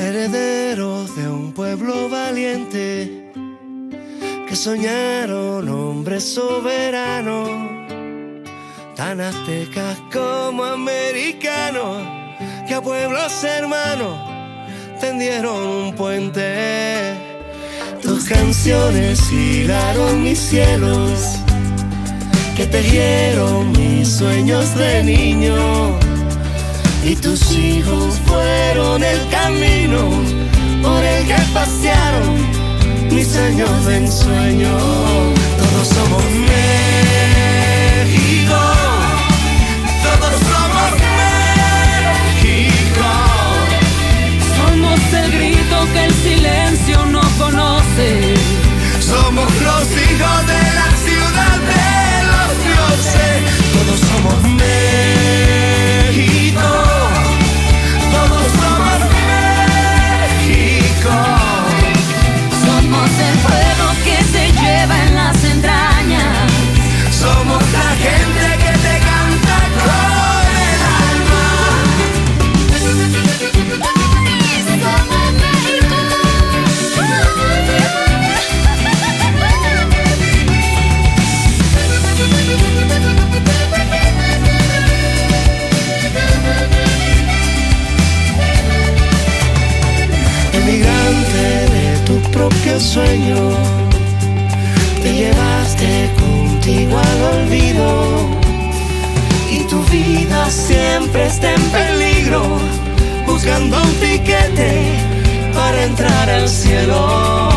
herederos de un pueblo valiente que soñaron hombres soberanos, tan aztecas como americanos, que a pueblos hermanos tendieron un puente. Tus canciones hilaron mis cielos, que tejieron mis sueños de niño. Y tus hijos fueron el camino por el que pasearon mis años de ensueño. Todos somos México, De tu propio sueño, te llevaste contigo al olvido y tu vida siempre está en peligro, buscando un tiquete para entrar al cielo.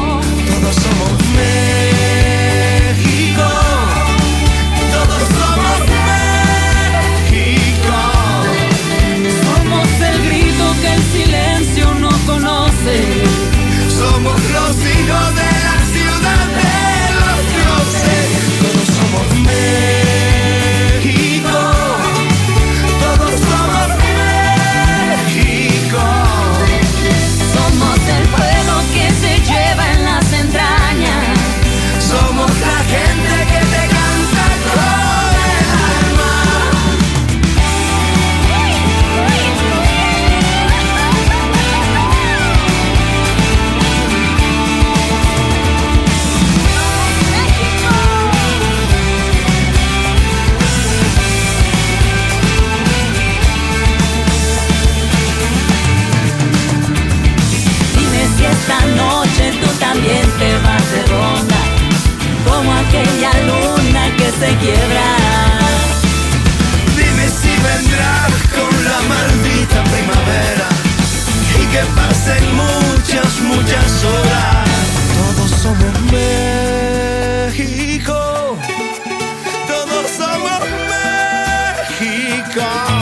Quiebra. Dime si vendrás con la maldita primavera y que pasen muchas, muchas horas. Todos somos México. Todos somos México.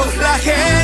Somos la gente